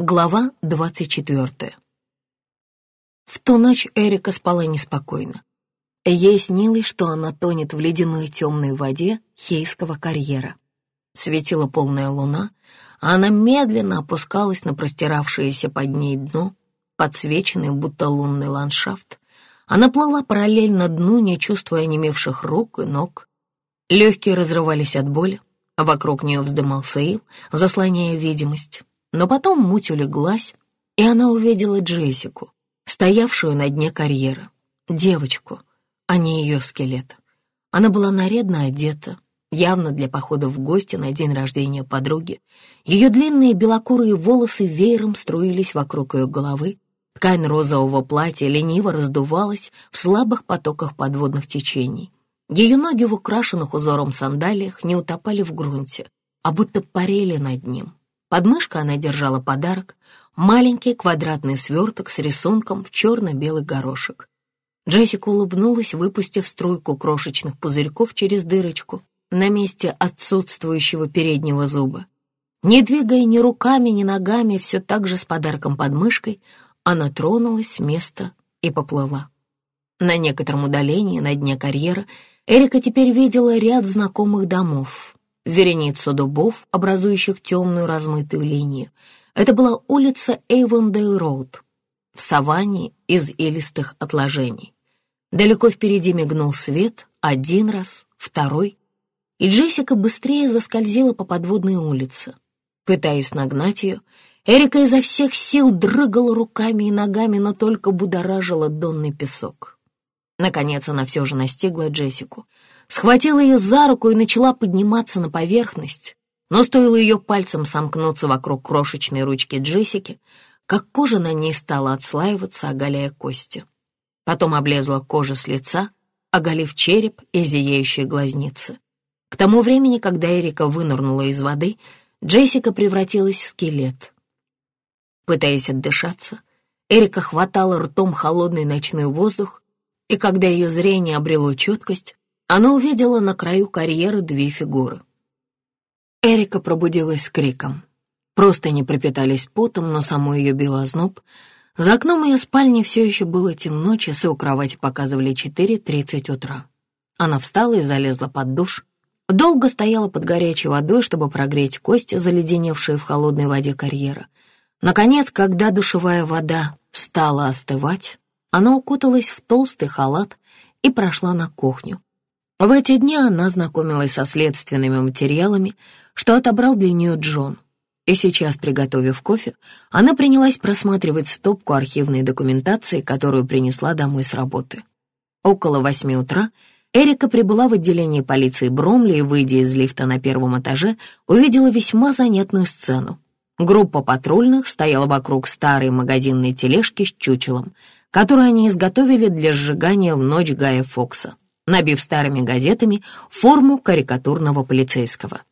Глава двадцать четвертая. В ту ночь Эрика спала неспокойно. Ей снилось, что она тонет в ледяной темной воде Хейского карьера. Светила полная луна, а она медленно опускалась на простиравшееся под ней дно, подсвеченный будто лунный ландшафт. Она плыла параллельно дну, не чувствуя онемевших рук и ног. Легкие разрывались от боли, а вокруг нее вздымался ил, заслоняя видимость. Но потом муть улеглась, и она увидела Джессику, стоявшую на дне карьера. Девочку, а не ее скелет. Она была нарядно одета, явно для похода в гости на день рождения подруги. Ее длинные белокурые волосы веером струились вокруг ее головы. Ткань розового платья лениво раздувалась в слабых потоках подводных течений. Ее ноги в украшенных узором сандалиях не утопали в грунте, а будто парили над ним. Под мышкой она держала подарок — маленький квадратный сверток с рисунком в черно-белый горошек. Джессика улыбнулась, выпустив струйку крошечных пузырьков через дырочку на месте отсутствующего переднего зуба. Не двигая ни руками, ни ногами, все так же с подарком под мышкой, она тронулась с места и поплыла. На некотором удалении на дне карьера Эрика теперь видела ряд знакомых домов, вереницу дубов, образующих темную размытую линию. Это была улица Эйвондейл-Роуд в саванне из илистых отложений. Далеко впереди мигнул свет, один раз, второй, и Джессика быстрее заскользила по подводной улице. Пытаясь нагнать ее, Эрика изо всех сил дрыгала руками и ногами, но только будоражила донный песок. Наконец она все же настигла Джессику — схватила ее за руку и начала подниматься на поверхность, но стоило ее пальцем сомкнуться вокруг крошечной ручки Джессики, как кожа на ней стала отслаиваться, оголяя кости. Потом облезла кожа с лица, оголив череп и зияющие глазницы. К тому времени, когда Эрика вынырнула из воды, Джессика превратилась в скелет. Пытаясь отдышаться, Эрика хватала ртом холодный ночной воздух, и когда ее зрение обрело четкость, она увидела на краю карьеры две фигуры. Эрика пробудилась с криком. Просто не пропитались потом, но само ее било озноб. За окном ее спальни все еще было темно, часы у кровати показывали 4.30 утра. Она встала и залезла под душ. Долго стояла под горячей водой, чтобы прогреть кости, заледеневшие в холодной воде карьера. Наконец, когда душевая вода стала остывать, она укуталась в толстый халат и прошла на кухню. В эти дни она знакомилась со следственными материалами, что отобрал для нее Джон. И сейчас, приготовив кофе, она принялась просматривать стопку архивной документации, которую принесла домой с работы. Около восьми утра Эрика прибыла в отделение полиции Бромли и, выйдя из лифта на первом этаже, увидела весьма занятную сцену. Группа патрульных стояла вокруг старой магазинной тележки с чучелом, которую они изготовили для сжигания в ночь Гая Фокса набив старыми газетами форму карикатурного полицейского.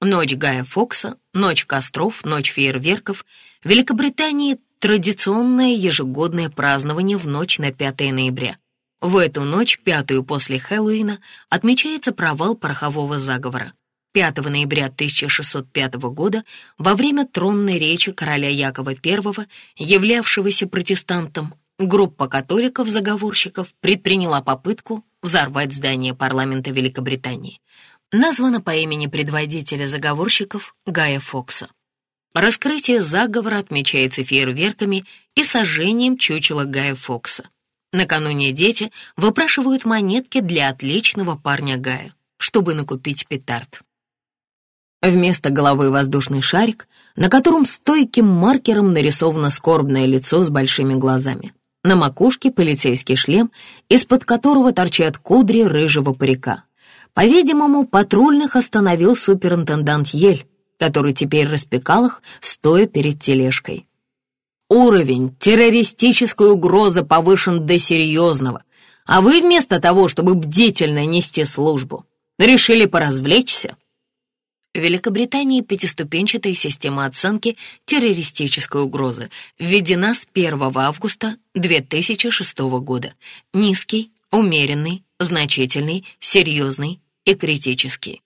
Ночь Гая Фокса, ночь костров, ночь фейерверков. В Великобритании традиционное ежегодное празднование в ночь на 5 ноября. В эту ночь, пятую после Хэллоуина, отмечается провал порохового заговора. 5 ноября 1605 года, во время тронной речи короля Якова I, являвшегося протестантом, группа католиков-заговорщиков предприняла попытку взорвать здание парламента Великобритании. Названа по имени предводителя заговорщиков Гая Фокса. Раскрытие заговора отмечается фейерверками и сожжением чучела Гая Фокса. Накануне дети выпрашивают монетки для отличного парня Гая, чтобы накупить петард. Вместо головы воздушный шарик, на котором стойким маркером нарисовано скорбное лицо с большими глазами. На макушке полицейский шлем, из-под которого торчат кудри рыжего парика. По-видимому, патрульных остановил суперинтендант Ель, который теперь распекал их, стоя перед тележкой. Уровень террористической угрозы повышен до серьезного, а вы вместо того, чтобы бдительно нести службу, решили поразвлечься? В Великобритании пятиступенчатая система оценки террористической угрозы введена с 1 августа 2006 года. Низкий, умеренный, значительный, серьезный и критический.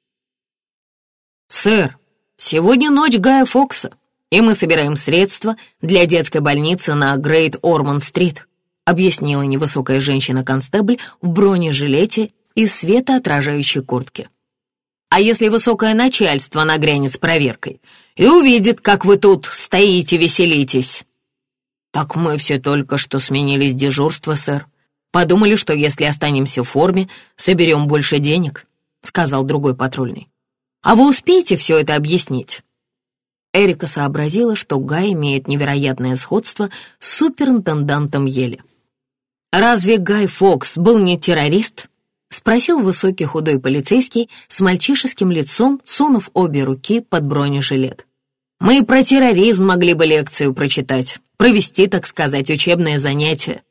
«Сэр, сегодня ночь Гая Фокса», и мы собираем средства для детской больницы на Грейт Орман-стрит», объяснила невысокая женщина-констебль в бронежилете и светоотражающей куртке. «А если высокое начальство нагрянет с проверкой и увидит, как вы тут стоите, веселитесь?» «Так мы все только что сменились дежурство, сэр. Подумали, что если останемся в форме, соберем больше денег», — сказал другой патрульный. «А вы успеете все это объяснить?» Эрика сообразила, что Гай имеет невероятное сходство с суперинтендантом Ели. «Разве Гай Фокс был не террорист?» — спросил высокий худой полицейский с мальчишеским лицом, сунув обе руки под бронежилет. «Мы про терроризм могли бы лекцию прочитать, провести, так сказать, учебное занятие».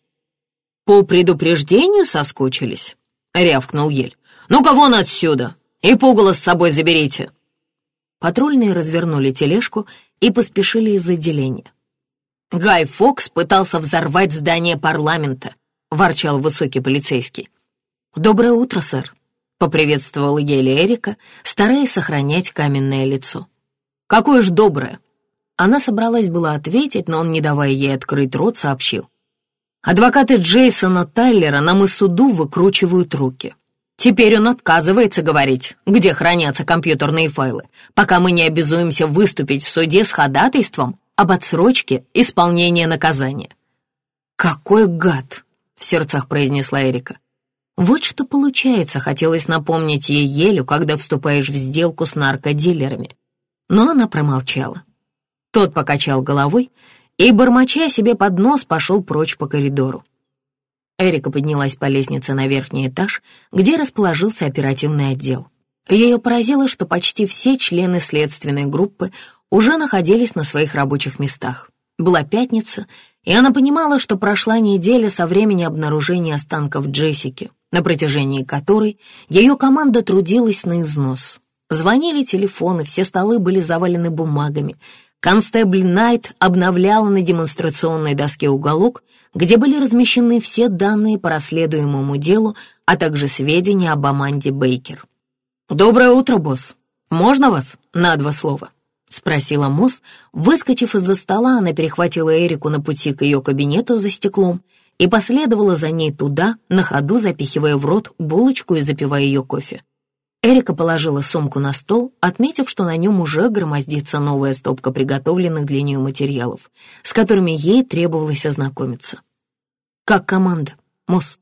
«По предупреждению соскучились?» — рявкнул Ель. «Ну-ка вон отсюда! И пугало с собой заберите!» Патрульные развернули тележку и поспешили из отделения. «Гай Фокс пытался взорвать здание парламента», — ворчал высокий полицейский. «Доброе утро, сэр», — поприветствовала еле Эрика, стараясь сохранять каменное лицо. «Какое ж доброе!» Она собралась было ответить, но он, не давая ей открыть рот, сообщил. «Адвокаты Джейсона Тайлера нам и суду выкручивают руки. Теперь он отказывается говорить, где хранятся компьютерные файлы, пока мы не обязуемся выступить в суде с ходатайством об отсрочке исполнения наказания. «Какой гад!» — в сердцах произнесла Эрика. Вот что получается, хотелось напомнить ей Елю, когда вступаешь в сделку с наркодилерами. Но она промолчала. Тот покачал головой и, бормоча себе под нос, пошел прочь по коридору. Эрика поднялась по лестнице на верхний этаж, где расположился оперативный отдел. Ее поразило, что почти все члены следственной группы уже находились на своих рабочих местах. Была пятница, и она понимала, что прошла неделя со времени обнаружения останков Джессики, на протяжении которой ее команда трудилась на износ. Звонили телефоны, все столы были завалены бумагами, Констебль Найт обновляла на демонстрационной доске уголок, где были размещены все данные по расследуемому делу, а также сведения об Аманде Бейкер. «Доброе утро, босс. Можно вас на два слова?» — спросила Мосс. Выскочив из-за стола, она перехватила Эрику на пути к ее кабинету за стеклом и последовала за ней туда, на ходу запихивая в рот булочку и запивая ее кофе. Эрика положила сумку на стол, отметив, что на нем уже громоздится новая стопка приготовленных для нее материалов, с которыми ей требовалось ознакомиться. «Как команда, Мосс?»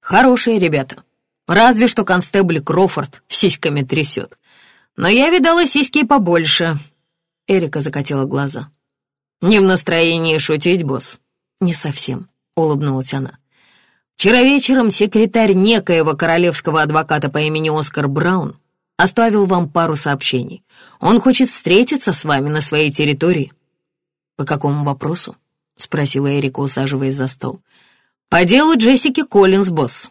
«Хорошие ребята. Разве что констебль Крофорд сиськами трясет. Но я видала сиськи побольше». Эрика закатила глаза. «Не в настроении шутить, босс?» «Не совсем», — улыбнулась она. Вчера вечером секретарь некоего королевского адвоката по имени Оскар Браун оставил вам пару сообщений. Он хочет встретиться с вами на своей территории». «По какому вопросу?» — спросила Эрика, усаживаясь за стол. «По делу Джессики Коллинз, босс».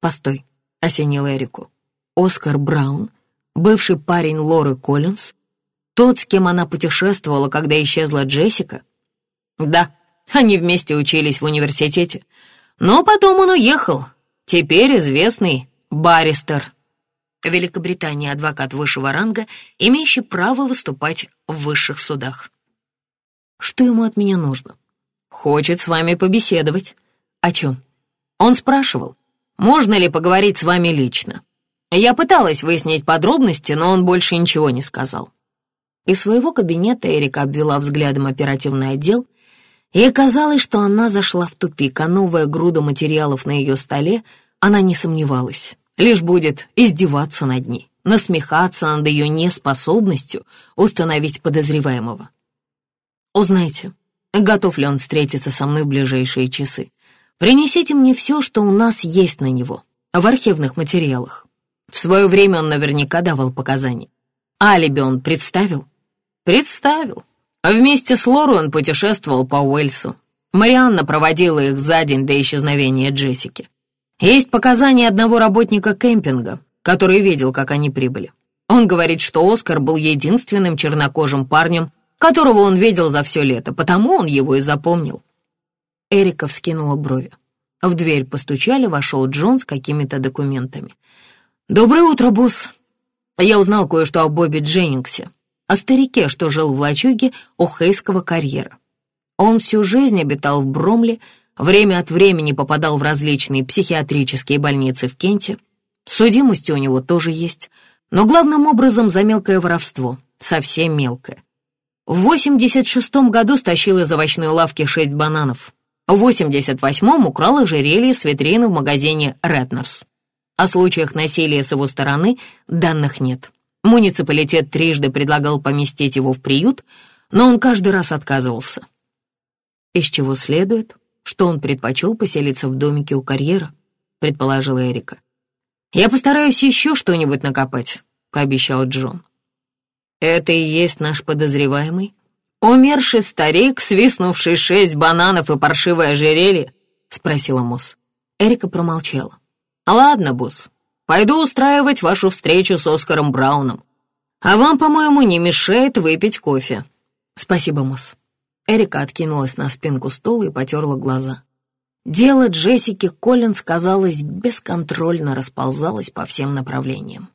«Постой», — осенил Эрику. «Оскар Браун, бывший парень Лоры Коллинз, тот, с кем она путешествовала, когда исчезла Джессика?» «Да, они вместе учились в университете. Но потом он уехал. Теперь известный баристер. Великобритания адвокат высшего ранга, имеющий право выступать в высших судах. Что ему от меня нужно? Хочет с вами побеседовать. О чем? Он спрашивал, можно ли поговорить с вами лично. Я пыталась выяснить подробности, но он больше ничего не сказал. Из своего кабинета Эрика обвела взглядом оперативный отдел Ей казалось, что она зашла в тупик, а новая груда материалов на ее столе, она не сомневалась, лишь будет издеваться над ней, насмехаться над ее неспособностью установить подозреваемого. Узнайте, готов ли он встретиться со мной в ближайшие часы. Принесите мне все, что у нас есть на него, в архивных материалах. В свое время он наверняка давал показания. Алиби он представил? Представил. Вместе с Лорой он путешествовал по Уэльсу. Марианна проводила их за день до исчезновения Джессики. Есть показания одного работника кемпинга, который видел, как они прибыли. Он говорит, что Оскар был единственным чернокожим парнем, которого он видел за все лето, потому он его и запомнил. Эрика вскинула брови. В дверь постучали, вошел Джон с какими-то документами. «Доброе утро, босс. Я узнал кое-что о Бобби Дженнингсе. О старике, что жил в лачуге у Хейского карьера. Он всю жизнь обитал в Бромле, время от времени попадал в различные психиатрические больницы в Кенте. Судимости у него тоже есть, но главным образом за мелкое воровство, совсем мелкое. В 86-м году стащил из овощной лавки шесть бананов. В 88-м украл ожерелье с витрины в магазине «Ретнерс». О случаях насилия с его стороны данных нет. Муниципалитет трижды предлагал поместить его в приют, но он каждый раз отказывался. Из чего следует, что он предпочел поселиться в домике у карьера, предположила Эрика. «Я постараюсь еще что-нибудь накопать», — пообещал Джон. «Это и есть наш подозреваемый? Умерший старик, свистнувший шесть бананов и паршивое ожерелье?» — спросила Мосс. Эрика промолчала. «Ладно, босс, пойду устраивать вашу встречу с Оскаром Брауном. А вам, по-моему, не мешает выпить кофе». «Спасибо, Мосс». Эрика откинулась на спинку стула и потерла глаза. Дело Джессики Коллинз, казалось, бесконтрольно расползалось по всем направлениям.